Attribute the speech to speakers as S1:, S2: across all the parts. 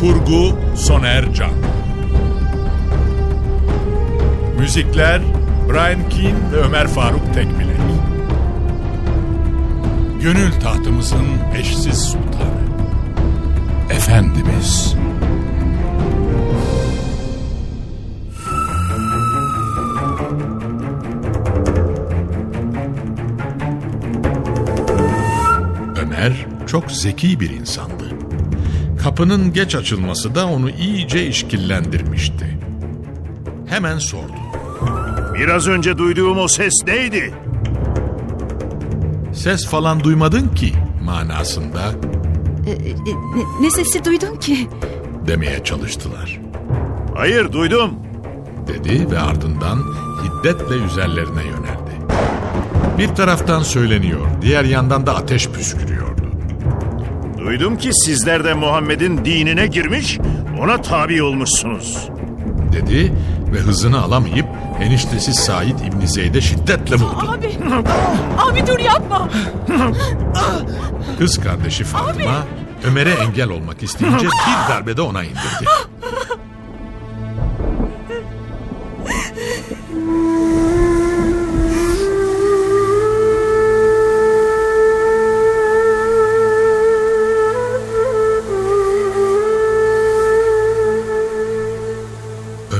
S1: Kurgu Soner Can. Müzikler Brian Keane ve Ömer Faruk Tekbilek. Gönül tahtımızın eşsiz sultanı Efendimiz. Ömer çok zeki bir insandı. Kapının geç açılması da onu iyice işkillendirmişti. Hemen sordu.
S2: Biraz önce duyduğum o ses neydi?
S1: Ses falan duymadın ki manasında
S3: E, e, ne, ne sesi duydun ki?
S1: demeye çalıştılar.
S2: Hayır duydum.
S1: Dedi ve ardından hiddetle üzerlerine yöneldi. Bir taraftan söyleniyor, diğer yandan da ateş püskürüyordu.
S2: Duydum ki sizler de Muhammed'in dinine girmiş, ona tabi olmuşsunuz.
S1: Dedi ve hızını alamayıp eniştesi Said İbni Zeyd'e şiddetle vurdu.
S3: Abi, abi dur yapma.
S1: Kız kardeşi Fatıma Ömer'e engel olmak isteyince bir darbede ona indirdi.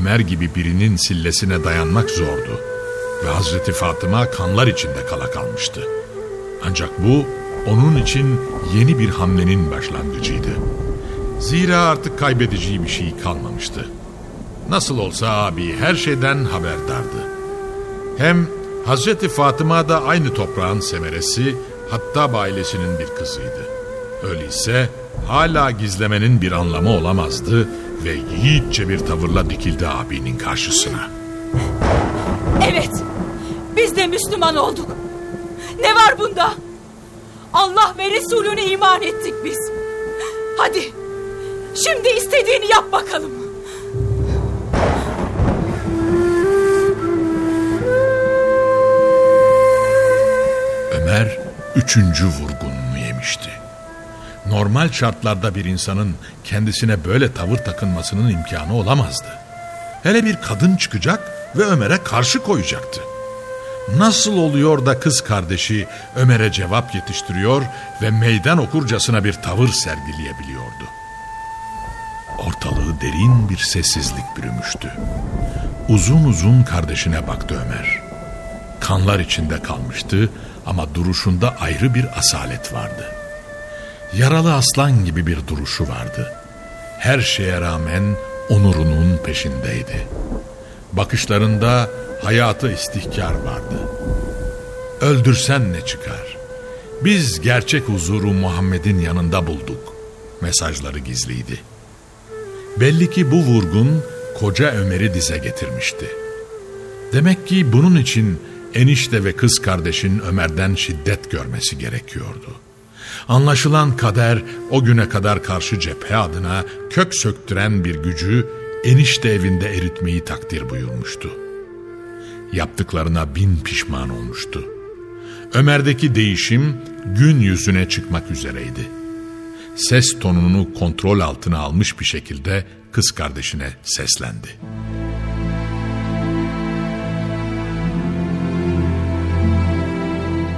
S1: Ömer gibi birinin sillesine dayanmak zordu ve Hazreti Fatıma kanlar içinde kala kalmıştı. Ancak bu onun için yeni bir hamlenin başlangıcıydı. Zira artık kaybedeceği bir şey kalmamıştı. Nasıl olsa abi her şeyden haberdardı. Hem Hazreti Fatıma da aynı toprağın semeresi Hattab ailesinin bir kızıydı. Öyleyse hala gizlemenin bir anlamı olamazdı ve yiğitçe bir tavırla dikildi abinin karşısına.
S3: Evet, biz de Müslüman olduk. Ne var bunda? Allah ve Resulüne iman ettik biz. Hadi, şimdi istediğini yap bakalım.
S1: Ömer üçüncü vurgununu yemişti. Normal şartlarda bir insanın kendisine böyle tavır takınmasının imkanı olamazdı. Hele bir kadın çıkacak ve Ömer'e karşı koyacaktı. Nasıl oluyor da kız kardeşi Ömer'e cevap yetiştiriyor ve meydan okurcasına bir tavır sergileyebiliyordu? Ortalığı derin bir sessizlik bürümüştü. Uzun uzun kardeşine baktı Ömer. Kanlar içinde kalmıştı ama duruşunda ayrı bir asalet vardı. Yaralı aslan gibi bir duruşu vardı. Her şeye rağmen onurunun peşindeydi. Bakışlarında hayatı istihkar vardı. Öldürsen ne çıkar? Biz gerçek huzuru Muhammed'in yanında bulduk. Mesajları gizliydi. Belli ki bu vurgun koca Ömer'i dize getirmişti. Demek ki bunun için enişte ve kız kardeşin Ömer'den şiddet görmesi gerekiyordu. Anlaşılan kader o güne kadar karşı cephe adına kök söktüren bir gücü enişte evinde eritmeyi takdir buyurmuştu. Yaptıklarına bin pişman olmuştu. Ömer'deki değişim gün yüzüne çıkmak üzereydi. Ses tonunu kontrol altına almış bir şekilde kız kardeşine seslendi.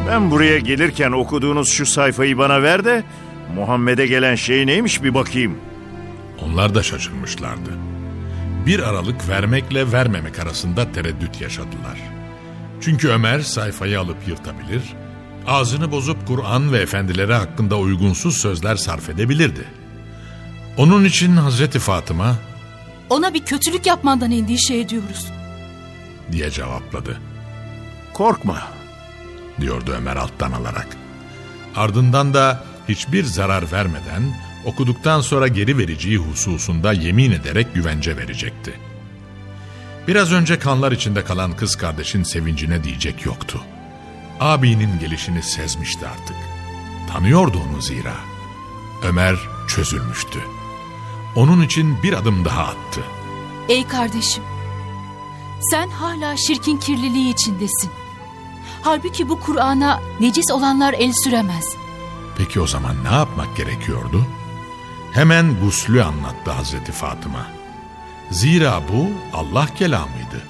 S2: Ben buraya gelirken okuduğunuz şu sayfayı bana ver de Muhammed'e gelen şey neymiş bir bakayım.
S1: Onlar da şaşırmışlardı. Bir aralık vermekle vermemek arasında tereddüt yaşadılar. Çünkü Ömer sayfayı alıp yırtabilir, ağzını bozup Kur'an ve efendileri hakkında uygunsuz sözler sarf edebilirdi. Onun için Hazreti Fatıma
S3: Ona bir kötülük yapmandan endişe ediyoruz.
S1: diye cevapladı.
S2: Korkma.
S1: Diyordu Ömer alttan alarak. Ardından da hiçbir zarar vermeden okuduktan sonra geri vereceği hususunda yemin ederek güvence verecekti. Biraz önce kanlar içinde kalan kız kardeşin sevincine diyecek yoktu. Abinin gelişini sezmişti artık. Tanıyordu onu zira. Ömer çözülmüştü. Onun için bir adım daha attı.
S4: Ey kardeşim, sen hala şirkin kirliliği içindesin. Halbuki bu Kur'an'a necis olanlar el süremez.
S1: Peki o zaman ne yapmak gerekiyordu? Hemen guslü anlattı Hazreti Fatıma. Zira bu Allah kelamıydı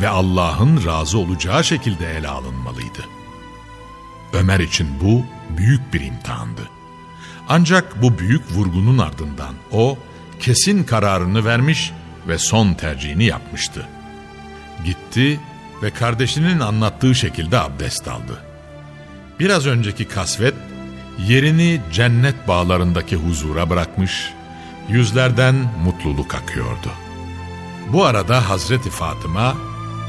S1: ve Allah'ın razı olacağı şekilde ele alınmalıydı. Ömer için bu büyük bir imtihandı. Ancak bu büyük vurgunun ardından o kesin kararını vermiş ve son tercihini yapmıştı. Gitti ve kardeşinin anlattığı şekilde abdest aldı. Biraz önceki kasvet yerini cennet bağlarındaki huzura bırakmış, yüzlerden mutluluk akıyordu. Bu arada Hazreti Fatıma,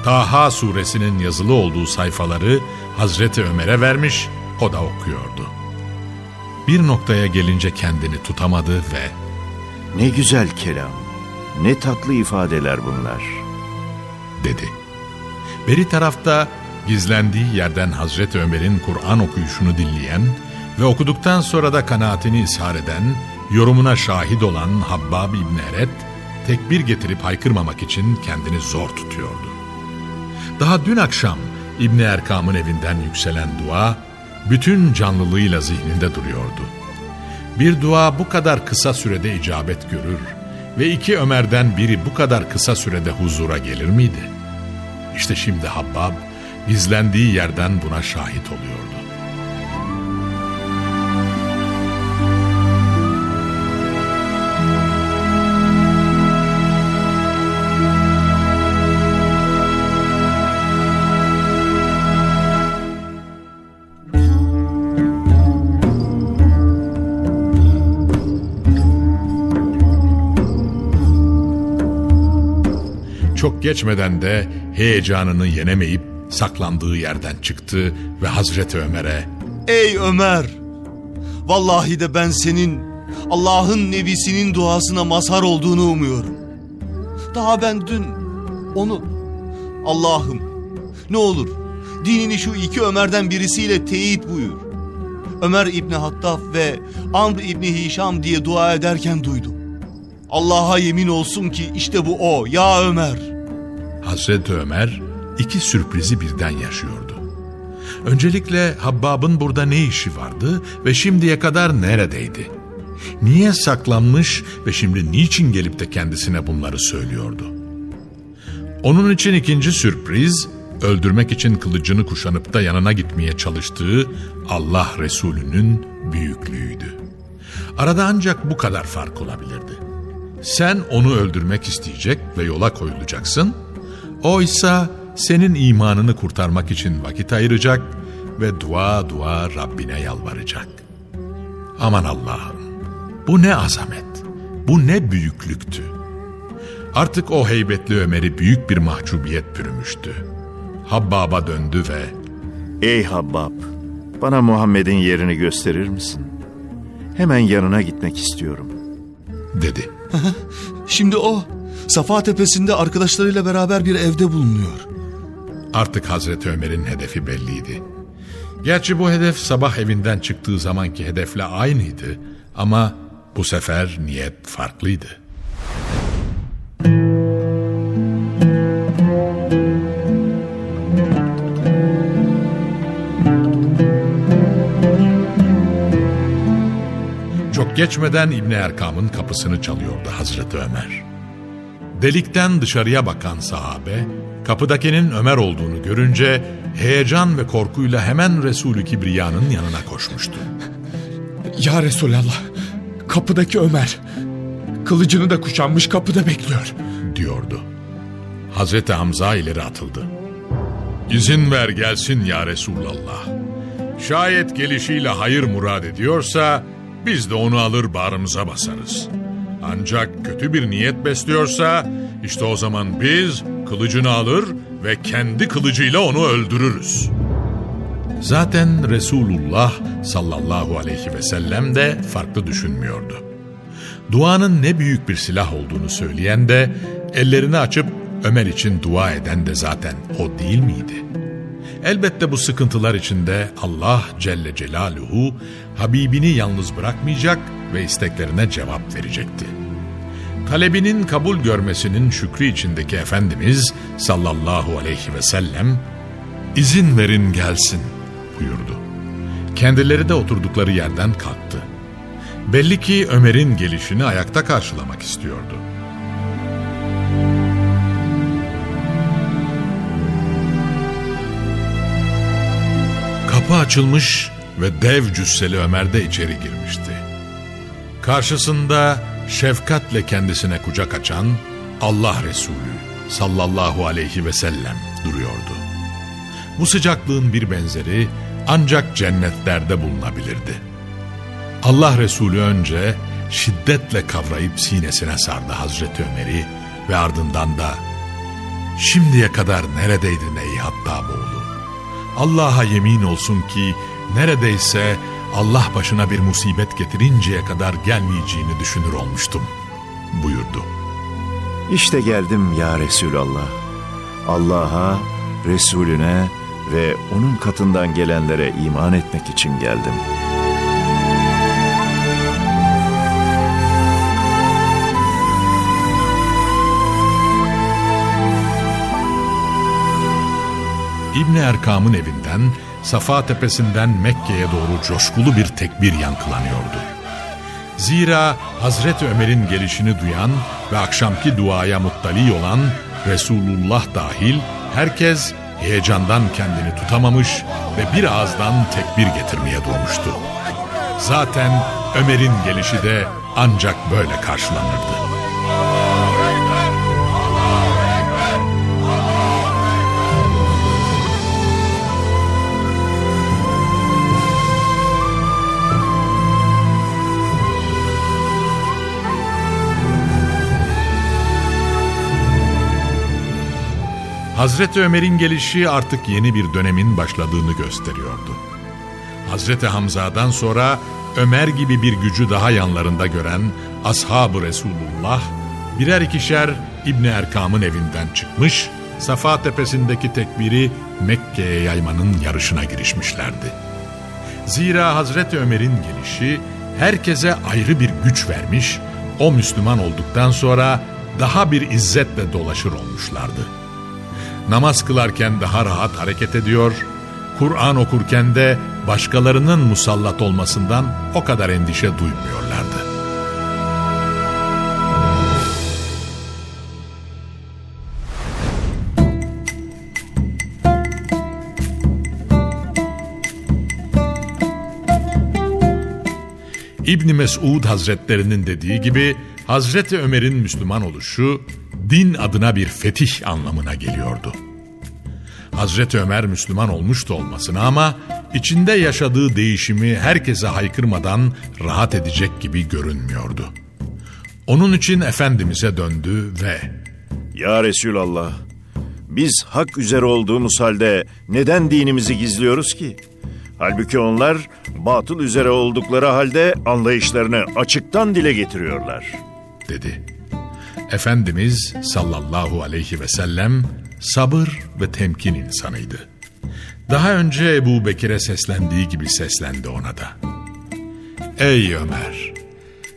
S1: Taha suresinin yazılı olduğu sayfaları Hazreti Ömer'e vermiş, o da okuyordu. Bir noktaya gelince kendini tutamadı ve
S2: Ne güzel kelam. Ne tatlı ifadeler bunlar.
S1: dedi. Beri tarafta gizlendiği yerden Hazreti Ömer'in Kur'an okuyuşunu dinleyen ve okuduktan sonra da kanaatini ishar eden, yorumuna şahit olan Habbab İbni Eret, tekbir getirip haykırmamak için kendini zor tutuyordu. Daha dün akşam İbni Erkam'ın evinden yükselen dua, bütün canlılığıyla zihninde duruyordu. Bir dua bu kadar kısa sürede icabet görür ve iki Ömer'den biri bu kadar kısa sürede huzura gelir miydi? İşte şimdi Habbab gizlendiği yerden buna şahit oluyordu. Çok geçmeden de heyecanını yenemeyip saklandığı yerden çıktı ve Hazreti Ömer'e
S5: Ey Ömer! Vallahi de ben senin Allah'ın nebisinin duasına mazhar olduğunu umuyorum. Daha ben dün onu Allah'ım ne olur dinini şu iki Ömer'den birisiyle teyit buyur. Ömer İbni Hattaf ve Amr İbni Hişam diye dua ederken duydum. Allah'a yemin olsun ki işte bu o ya Ömer.
S1: Hazreti Ömer iki sürprizi birden yaşıyordu. Öncelikle Habbab'ın burada ne işi vardı ve şimdiye kadar neredeydi? Niye saklanmış ve şimdi niçin gelip de kendisine bunları söylüyordu? Onun için ikinci sürpriz, öldürmek için kılıcını kuşanıp da yanına gitmeye çalıştığı Allah Resulü'nün büyüklüğüydü. Arada ancak bu kadar fark olabilirdi. Sen onu öldürmek isteyecek ve yola koyulacaksın. O ise senin imanını kurtarmak için vakit ayıracak ve dua dua Rabbine yalvaracak. Aman Allah'ım bu ne azamet, bu ne büyüklüktü. Artık o heybetli Ömer'i büyük bir mahcubiyet bürümüştü. Habbab'a döndü ve
S2: Ey Habbab, bana Muhammed'in yerini gösterir misin? Hemen yanına gitmek istiyorum.
S1: dedi.
S5: Şimdi o Safa Tepesi'nde arkadaşlarıyla beraber bir evde bulunuyor.
S1: Artık Hazreti Ömer'in hedefi belliydi. Gerçi bu hedef sabah evinden çıktığı zamanki hedefle aynıydı ama bu sefer niyet farklıydı. Geçmeden İbni Erkam'ın kapısını çalıyordu Hazreti Ömer. Delikten dışarıya bakan sahabe, kapıdakinin Ömer olduğunu görünce heyecan ve korkuyla hemen Resulü Kibriya'nın yanına koşmuştu.
S6: Ya Resulallah, kapıdaki Ömer. Kılıcını da kuşanmış kapıda bekliyor.
S1: diyordu. Hazreti Hamza ileri atıldı. İzin ver gelsin ya Resulallah. Şayet gelişiyle hayır murad ediyorsa biz de onu alır bağrımıza basarız. Ancak kötü bir niyet besliyorsa işte o zaman biz kılıcını alır ve kendi kılıcıyla onu öldürürüz. Zaten Resulullah sallallahu aleyhi ve sellem de farklı düşünmüyordu. Duanın ne büyük bir silah olduğunu söyleyen de ellerini açıp Ömer için dua eden de zaten o değil miydi? Elbette bu sıkıntılar içinde Allah Celle Celaluhu Habibini yalnız bırakmayacak ve isteklerine cevap verecekti. Talebinin kabul görmesinin şükrü içindeki Efendimiz sallallahu aleyhi ve sellem izin verin gelsin buyurdu. Kendileri de oturdukları yerden kalktı. Belli ki Ömer'in gelişini ayakta karşılamak istiyordu. Kapı açılmış ve dev cüsseli Ömer de içeri girmişti. Karşısında şefkatle kendisine kucak açan Allah Resulü sallallahu aleyhi ve sellem duruyordu. Bu sıcaklığın bir benzeri ancak cennetlerde bulunabilirdi. Allah Resulü önce şiddetle kavrayıp sinesine sardı Hazreti Ömer'i ve ardından da ''Şimdiye kadar neredeydin ey Hattaboğlu? Allah'a yemin olsun ki neredeyse Allah başına bir musibet getirinceye kadar gelmeyeceğini düşünür olmuştum.'' buyurdu.
S2: İşte geldim ya Resulallah. Allah'a, Resulüne ve onun katından gelenlere iman etmek için geldim.
S1: İbni Erkam'ın evinden Safa Tepesi'nden Mekke'ye doğru coşkulu bir tekbir yankılanıyordu. Zira Hazreti Ömer'in gelişini duyan ve akşamki duaya muttali olan Resulullah dahil herkes heyecandan kendini tutamamış ve bir ağızdan tekbir getirmeye durmuştu. Zaten Ömer'in gelişi de ancak böyle karşılanırdı. Hazreti Ömer'in gelişi artık yeni bir dönemin başladığını gösteriyordu. Hazreti Hamza'dan sonra Ömer gibi bir gücü daha yanlarında gören Ashab-ı Resulullah birer ikişer İbni Erkam'ın evinden çıkmış, Safa tepesindeki tekbiri Mekke'ye yaymanın yarışına girişmişlerdi. Zira Hazreti Ömer'in gelişi herkese ayrı bir güç vermiş, o Müslüman olduktan sonra daha bir izzetle dolaşır olmuşlardı.'' Namaz kılarken daha rahat hareket ediyor, Kur'an okurken de başkalarının musallat olmasından o kadar endişe duymuyorlardı. İbni Mesud Hazretlerinin dediği gibi Hazreti Ömer'in Müslüman oluşu din adına bir fetih anlamına geliyordu. Hazreti Ömer Müslüman olmuştu olmasına ama içinde yaşadığı değişimi herkese haykırmadan rahat edecek gibi görünmüyordu. Onun için Efendimiz'e döndü ve
S2: Ya Resulallah, biz hak üzere olduğumuz halde neden dinimizi gizliyoruz ki? Halbuki onlar batıl üzere oldukları halde anlayışlarını açıktan dile getiriyorlar.
S1: Dedi. Efendimiz sallallahu aleyhi ve sellem sabır ve temkin insanıydı. Daha önce Ebu Bekir'e seslendiği gibi seslendi ona da. Ey Ömer!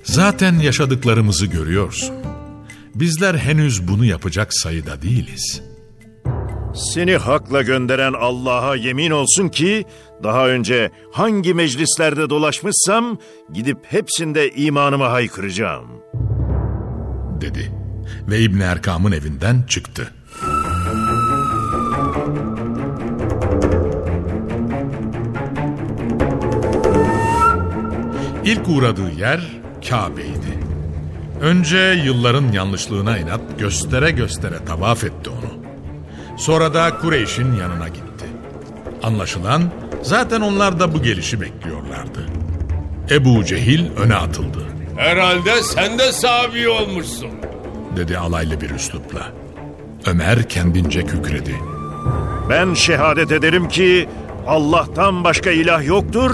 S1: Zaten yaşadıklarımızı görüyorsun. Bizler henüz bunu yapacak sayıda değiliz.
S2: Seni hakla gönderen Allah'a yemin olsun ki daha önce hangi meclislerde dolaşmışsam gidip hepsinde imanıma haykıracağım.
S1: Dedi ve İbn Erkam'ın evinden çıktı. İlk uğradığı yer Kabe'ydi. Önce yılların yanlışlığına inat göstere göstere tavaf etti onu. Sonra da Kureyş'in yanına gitti. Anlaşılan zaten onlar da bu gelişi bekliyorlardı. Ebu Cehil öne atıldı.
S7: Herhalde sen de sabi olmuşsun.
S1: Dedi alaylı bir üslupla. Ömer kendince kükredi.
S2: Ben şehadet ederim ki Allah'tan başka ilah yoktur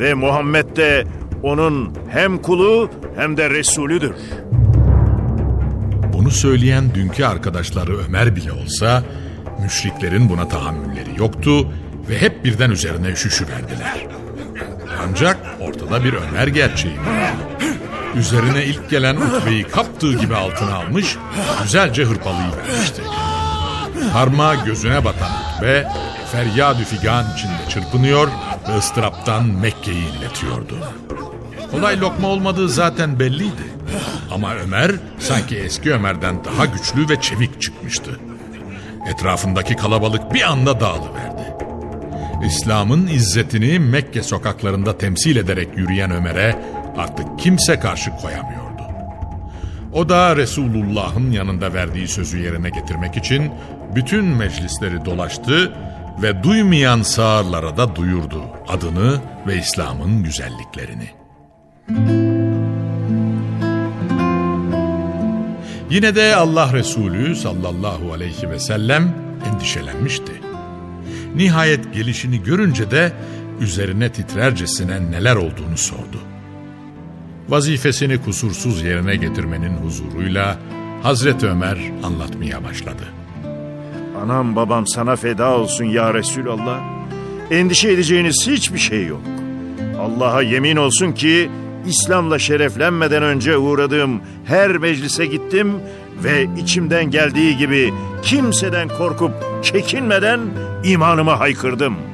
S2: ve Muhammed de onun hem kulu hem de Resulüdür.
S1: Bunu söyleyen dünkü arkadaşları Ömer bile olsa müşriklerin buna tahammülleri yoktu ve hep birden üzerine üşüşüverdiler. Ancak ortada bir Ömer gerçeği var. Üzerine ilk gelen Utbe'yi kaptığı gibi altına almış, güzelce hırpalayıvermişti. Parmağı gözüne batan Utbe, feryadü figan içinde çırpınıyor ve ıstıraptan Mekke'yi inletiyordu. Kolay lokma olmadığı zaten belliydi. Ama Ömer sanki eski Ömer'den daha güçlü ve çevik çıkmıştı. Etrafındaki kalabalık bir anda dağılıverdi. İslam'ın izzetini Mekke sokaklarında temsil ederek yürüyen Ömer'e artık kimse karşı koyamıyordu. O da Resulullah'ın yanında verdiği sözü yerine getirmek için bütün meclisleri dolaştı ve duymayan sağırlara da duyurdu adını ve İslam'ın güzelliklerini. Yine de Allah Resulü sallallahu aleyhi ve sellem endişelenmişti. Nihayet gelişini görünce de üzerine titrercesine neler olduğunu sordu. Vazifesini kusursuz yerine getirmenin huzuruyla Hazreti Ömer anlatmaya başladı.
S2: Anam babam sana feda olsun ya Resulallah. Endişe edeceğiniz hiçbir şey yok. Allah'a yemin olsun ki İslam'la şereflenmeden önce uğradığım her meclise gittim ve içimden geldiği gibi kimseden korkup çekinmeden imanıma haykırdım.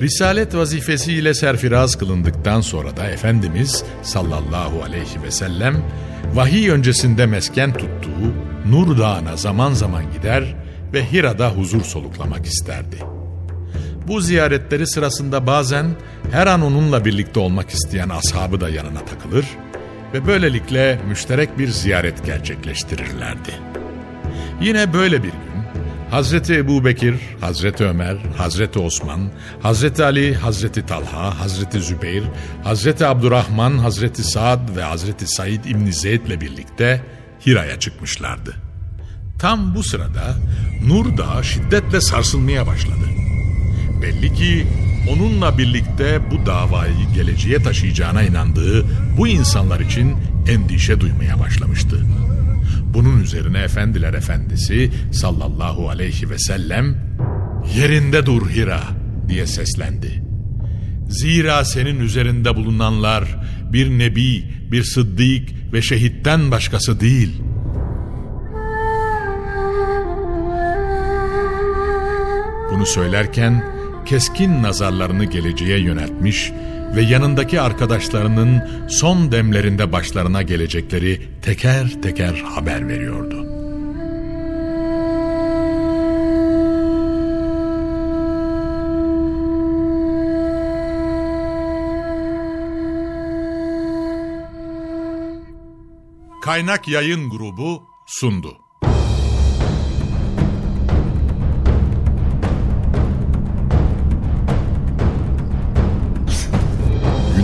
S1: Risalet vazifesiyle serfiraz kılındıktan sonra da Efendimiz sallallahu aleyhi ve sellem vahiy öncesinde mesken tuttuğu Nur Dağı'na zaman zaman gider ve Hira'da huzur soluklamak isterdi. Bu ziyaretleri sırasında bazen her an onunla birlikte olmak isteyen ashabı da yanına takılır ve böylelikle müşterek bir ziyaret gerçekleştirirlerdi. Yine böyle bir gün Hazreti Ebu Bekir, Hazreti Ömer, Hazreti Osman, Hazreti Ali, Hazreti Talha, Hazreti Zübeyir, Hazreti Abdurrahman, Hazreti Saad ve Hazreti Said İbni Zeyd ile birlikte Hira'ya çıkmışlardı. Tam bu sırada Nur Dağı şiddetle sarsılmaya başladı. Belli ki onunla birlikte bu davayı geleceğe taşıyacağına inandığı bu insanlar için endişe duymaya başlamıştı. Bunun üzerine efendiler efendisi sallallahu aleyhi ve sellem yerinde dur Hira diye seslendi. Zira senin üzerinde bulunanlar bir nebi, bir sıddık ve şehitten başkası değil. Bunu söylerken keskin nazarlarını geleceğe yöneltmiş ve yanındaki arkadaşlarının son demlerinde başlarına gelecekleri teker teker haber veriyordu. Kaynak Yayın Grubu sundu.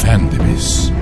S1: Efendimiz.